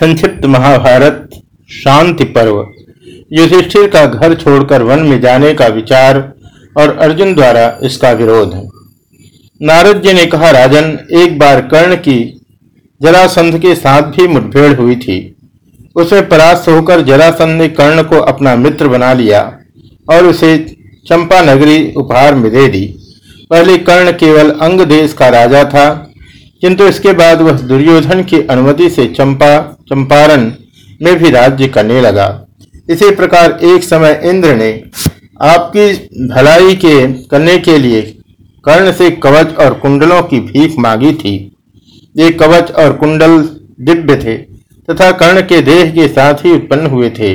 संक्षिप्त महाभारत, शांति पर्व। युधिष्ठिर का घर छोड़कर वन में जाने का विचार और अर्जुन द्वारा इसका विरोध नारद जी ने कहा, राजन, एक बार कर्ण की जरासंध के साथ भी मुठभेड़ हुई थी। उसे परास्त होकर जरासंध ने कर्ण को अपना मित्र बना लिया और उसे चंपा नगरी उपहार में दे दी। पहले कर्ण केवल अंग देश का राजा था किंतु इसके बाद वह दुर्योधन की अनुमति से चंपा, चंपारण में भी राज्य करने लगा। इसी प्रकार एक समय इंद्र ने आपकी भलाई के, करने के लिए कर्ण से कवच और कुंडलों की भीख मांगी थी। ये कवच और कुंडल दिव्य थे तथा कर्ण के देह के साथ ही उत्पन्न हुए थे।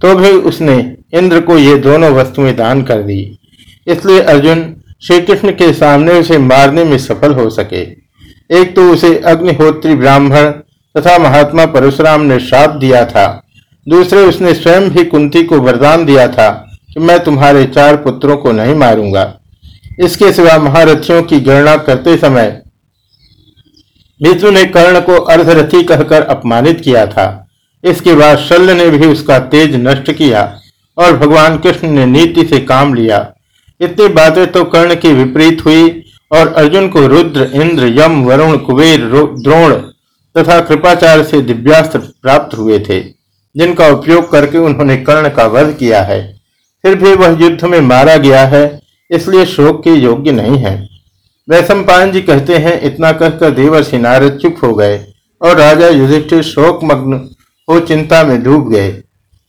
तो भी उसने इंद्र को ये दोनों वस्तुएँ दान कर दी। इसलिए अर्जुन श्री कृष्ण के सामने उसे मारने में सफल हो सके। एक तो उसे अग्निहोत्री ब्राह्मण तथा महात्मा परशुराम ने श्राप दिया था। दूसरे उसने स्वयं भी कुंती को वरदान दिया था कि मैं तुम्हारे चार पुत्रों को नहीं मारूँगा। इसके सिवा महारथियों की गणना करते समय विष्णु ने कर्ण को अर्धरथी कहकर अपमानित किया था। इसके बाद शल्य ने भी उसका तेज नष्ट किया और भगवान कृष्ण ने नीति से काम लिया। इतनी बातें तो कर्ण की विपरीत हुई और अर्जुन को रुद्र, इंद्र, यम, वरुण, कुबेर द्रोण तथा कृपाचार्य से दिव्यास्त्र प्राप्त हुए थे, जिनका उपयोग करके उन्होंने कर्ण का वध किया है। फिर भी वह युद्ध में मारा गया है, इसलिए शोक के योग्य नहीं है। वैशम जी कहते हैं, इतना कहकर देवर्षि नारद चुप हो गए और राजा युधिष्ठिर शोक मग्न हो चिंता में डूब गए।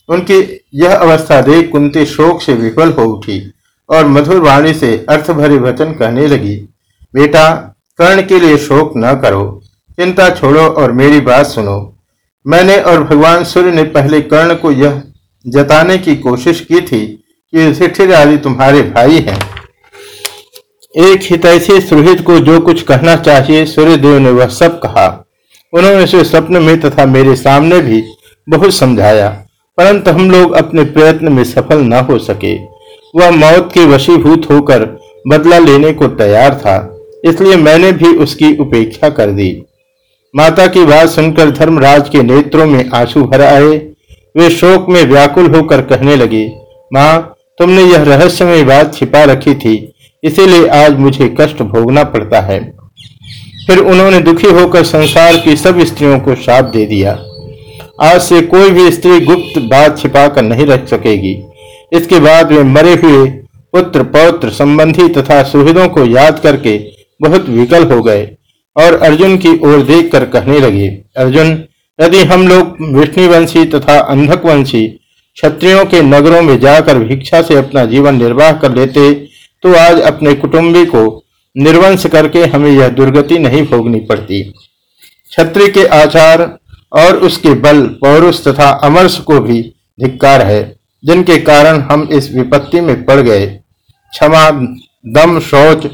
उनकी यह अवस्था देख कुंती शोक से विफल हो उठी और मधुर वाणी से अर्थ भरे वचन कहने लगी। बेटा, कर्ण के लिए शोक न करो, चिंता छोड़ो और मेरी बात सुनो। मैंने और भगवान सूर्य ने पहले कर्ण को यह जताने की कोशिश की थी कि युधिष्ठिर आदि तुम्हारे भाई हैं। एक हितैषी सुहित को जो कुछ कहना चाहिए, सूर्यदेव ने वह सब कहा। उन्होंने उसे स्वप्न में तथा मेरे सामने भी बहुत समझाया, परंतु हम लोग अपने प्रयत्न में सफल न हो सके। वह मौत के वशीभूत होकर बदला लेने को तैयार था। इसलिए मैंने भी उसकी उपेक्षा कर दी। माता की बात सुनकर धर्मराज के नेत्रों में आँसू भर आए। वे शोक में व्याकुल होकर कहने लगे, माँ, तुमने यह रहस्यमय बात छिपा रखी थी, इसीलिए आज मुझे कष्ट भोगना पड़ता है। फिर उन्होंने दुखी होकर संसार की सब स्त्रियों को शाप दे दिया। आज से कोई भी स्त्री गुप्त बात छिपा कर नहीं रख सकेगी। इसके बाद वे मरे हुए पुत्र पौत्र संबंधी तथा सुहृदों को याद करके बहुत विकल हो गए और अर्जुन की ओर देखकर कहने लगे, अर्जुन, यदि हम लोग विष्णुवंशी तथा अंधकवंशी क्षत्रियों के नगरों में जाकर भिक्षा से अपना जीवन निर्वाह कर लेते तो आज अपने कुटुंबी को निर्वंश करके हमें यह दुर्गति नहीं भोगनी पड़ती। क्षत्रिय के आचार और उसके बल, पौरुष तथा अमरस को भी धिक्कार है, जिनके कारण हम इस विपत्ति में पड़ गए। क्षमा, दम, शौच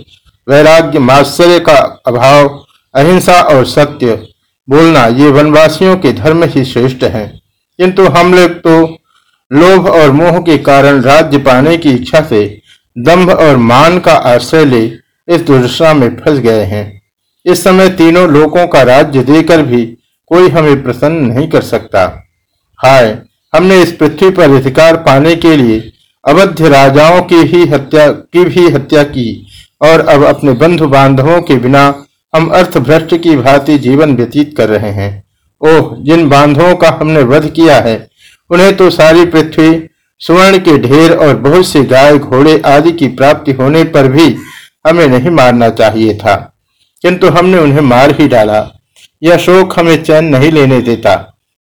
वैराग्य माश्चर्य का अभाव, अहिंसा और सत्य। बोलना, ये वनवासियों के धर्म ही श्रेष्ठ हैं। किंतु हम लोग तो लोभ और मोह के कारण राज्य पाने की इच्छा से दंभ और मान का आश्रय ले इस दुर्दशा में फंस गए हैं। इस समय तीनों लोगों का राज्य देकर भी कोई हमें प्रसन्न नहीं कर सकता। हाय, हमने इस पृथ्वी पर अधिकार पाने के लिए अवध्य राजाओं की ही हत्या, की भी हत्या की। और अब अपने बंधु बांधवों के बिना हम अर्थ भ्रष्ट की भांति जीवन व्यतीत कर रहे हैं। ओह, जिन बांधवों का हमने वध किया है, उन्हें तो सारी पृथ्वी, स्वर्ण के ढेर और बहुत से गाय, घोड़े आदि की प्राप्ति होने पर भी हमें नहीं मारना चाहिए था, किंतु हमने उन्हें मार ही डाला। यह शोक हमें चैन नहीं लेने देता।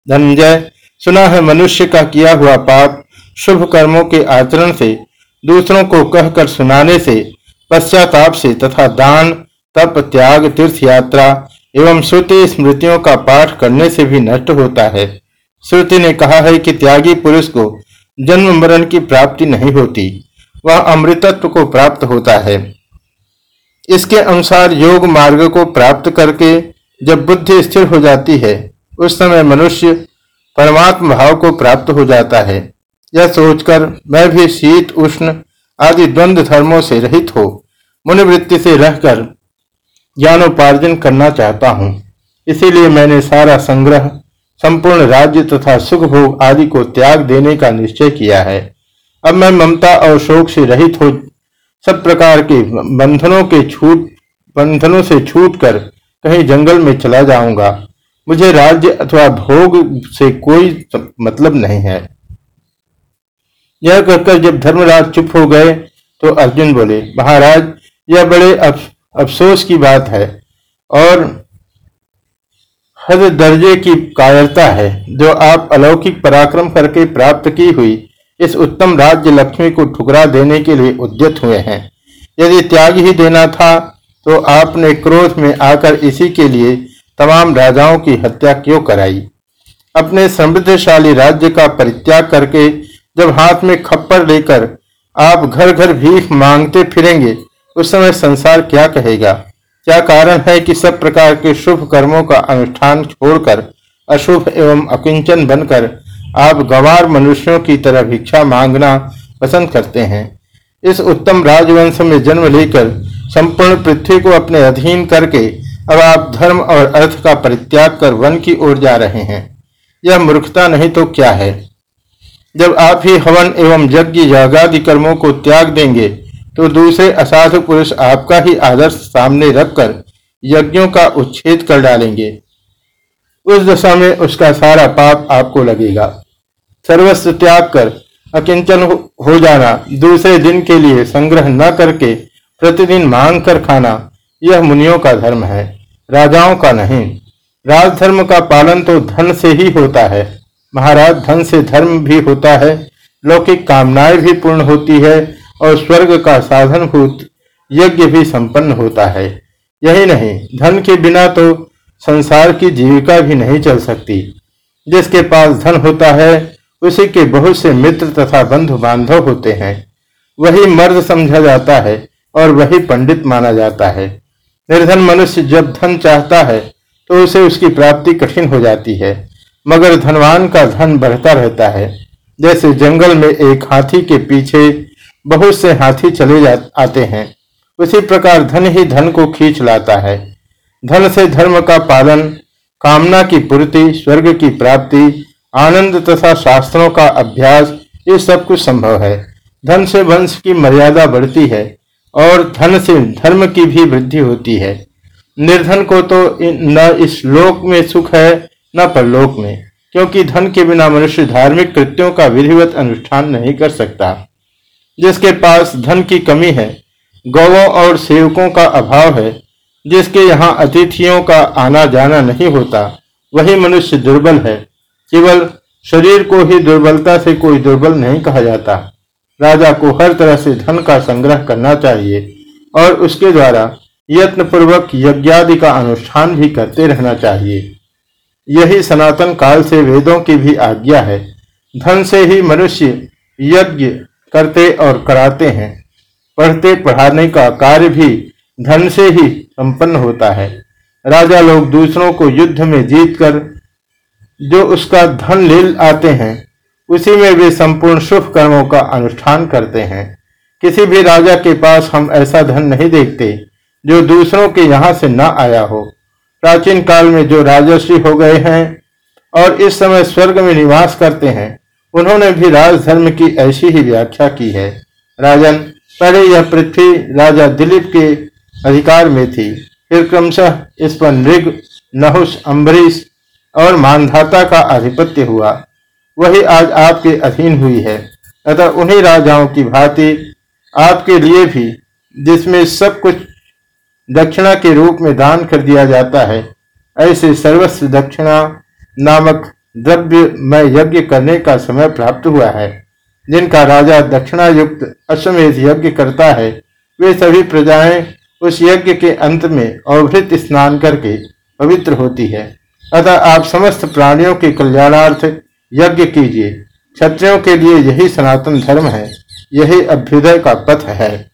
धनंजय, सुना है मनुष्य का किया हुआ पाप शुभ कर्मों के आचरण से, दूसरों को कहकर सुनाने से पश्चाताप से तथा दान, तप, त्याग तीर्थ यात्रा एवं श्रुति स्मृतियों का पाठ करने से भी नष्ट होता है। श्रुति ने कहा है कि त्यागी पुरुष को जन्म मरण की प्राप्ति नहीं होती, वह अमृतत्व को प्राप्त होता है। इसके अनुसार योग मार्ग को प्राप्त करके जब बुद्धि स्थिर हो जाती है, उस समय मनुष्य परमात्म भाव को प्राप्त हो जाता है। यह सोचकर मैं भी शीत, उष्ण आदि द्वंद्व धर्मों से रहित हो। मुनिवृत्ति से रहकर ज्ञानोपार्जन करना चाहता हूँ। इसीलिए मैंने सारा संग्रह, संपूर्ण राज्य तथा सुख भोग आदि को त्याग देने का निश्चय किया है। अब मैं ममता और शोक से रहित हो, सब प्रकार के बंधनों के छूट, बंधनों से छूट कर कहीं जंगल में चला जाऊँगा। मुझे राज्य अथवा भोग से कोई मतलब नहीं है। यह कहकर जब धर्मराज चुप हो गए तो अर्जुन बोले, महाराज यह बड़े अफसोस की बात है और हद दर्जे की कायरता है, जो आप अलौकिक पराक्रम करके प्राप्त की हुई इस उत्तम राज्य लक्ष्मी को ठुकरा देने के लिए उद्यत हुए हैं। यदि त्याग ही देना था तो आपने क्रोध में आकर इसी के लिए तमाम राजाओं की हत्या क्यों कराई? अपने समृद्धशाली राज्य का परित्याग करके जब हाथ में खप्पर लेकर आप घर घर भीख मांगते फिरेंगे उस समय संसार क्या कहेगा? क्या कारण है कि सब प्रकार के शुभ कर्मों का अनुष्ठान छोड़कर, अशुभ एवं अकिंचन बनकर, आप गवार मनुष्यों की तरह भिक्षा मांगना पसंद करते हैं? इस उत्तम राजवंश में जन्म लेकर, संपूर्ण पृथ्वी को अपने अधीन करके, अब आप धर्म और अर्थ का परित्याग कर वन की ओर जा रहे हैं। यह मूर्खता नहीं तो क्या है? जब आप ही हवन एवं यज्ञ यागादि कर्मों को त्याग देंगे तो दूसरे असाधु पुरुष आपका ही आदर्श सामने रखकर यज्ञों का उच्छेद कर डालेंगे। उस दशा में उसका सारा पाप आपको लगेगा। सर्वस्व त्याग कर अकिंचन हो जाना, दूसरे दिन के लिए संग्रह न करके प्रतिदिन मांग कर खाना, यह मुनियों का धर्म है, राजाओं का नहीं। राजधर्म का पालन तो धन से ही होता है। महाराज, धन से धर्म भी होता है, लौकिक कामनाएँ भी पूर्ण होती है और स्वर्ग का साधनभूत यज्ञ भी संपन्न होता है। यही नहीं, धन के बिना तो संसार की जीविका भी नहीं चल सकती। जिसके पास धन होता है, उसी के बहुत से मित्र तथा बंधु बांधव होते हैं। वही मर्द समझा जाता है और वही पंडित माना जाता है। निर्धन मनुष्य जब धन चाहता है तो उसे उसकी प्राप्ति कठिन हो जाती है। मगर धनवान का धन बढ़ता रहता है। जैसे जंगल में एक हाथी के पीछे बहुत से हाथी चले जा, आते हैं। उसी प्रकार धन ही धन को खींच लाता है। धन से धर्म का पालन, कामना की पूर्ति, स्वर्ग की प्राप्ति, आनंद तथा शास्त्रों का अभ्यास, ये सब कुछ संभव है। धन से वंश की मर्यादा बढ़ती है और धन से धर्म की भी वृद्धि होती है। निर्धन को तो न इस लोक में सुख है, न परलोक में, क्योंकि धन के बिना मनुष्य धार्मिक कृत्यों का विधिवत अनुष्ठान नहीं कर सकता। जिसके पास धन की कमी है, गौवों और सेवकों का अभाव है, जिसके यहाँ अतिथियों का आना जाना नहीं होता, वही मनुष्य दुर्बल है। केवल शरीर को ही दुर्बलता से कोई दुर्बल नहीं कहा जाता। राजा को हर तरह से धन का संग्रह करना चाहिए और उसके द्वारा यत्न पूर्वक यज्ञादि का अनुष्ठान भी करते रहना चाहिए। यही सनातन काल से वेदों की भी आज्ञा है। धन से ही मनुष्य यज्ञ करते और कराते हैं। पढ़ते पढ़ाने का कार्य भी धन से ही संपन्न होता है। राजा लोग दूसरों को युद्ध में जीतकर जो उसका धन ले आते हैं, उसी में वे संपूर्ण शुभ कर्मों का अनुष्ठान करते हैं। किसी भी राजा के पास हम ऐसा धन नहीं देखते जो दूसरों के यहाँ से न आया हो। प्राचीन काल में जो राजश्री हो गए हैं और इस समय स्वर्ग में निवास करते हैं उन्होंने भी राजधर्म की ऐसी ही व्याख्या की है। राजन, पहले यह पृथ्वी राजा दिलीप के अधिकार में थी, फिर क्रमशः इस पर नृग, नहुष, अम्बरीश और मानधाता का आधिपत्य हुआ। वही आज आपके अधीन हुई है। अतः उन्हीं राजाओं की भांति आपके लिए भी, जिसमें सब कुछ दक्षिणा के रूप में दान कर दिया जाता है, ऐसे सर्वस्व दक्षिणा नामक द्रव्य में यज्ञ करने का समय प्राप्त हुआ है। जिनका राजा दक्षिणा युक्त अश्वमेध यज्ञ करता है, वे सभी प्रजाएँ उस यज्ञ के अंत में अवभृत स्नान करके पवित्र होती है। अतः आप समस्त प्राणियों के कल्याणार्थ यज्ञ कीजिए। क्षत्रियों के लिए यही सनातन धर्म है, यही अभ्युदय का पथ है।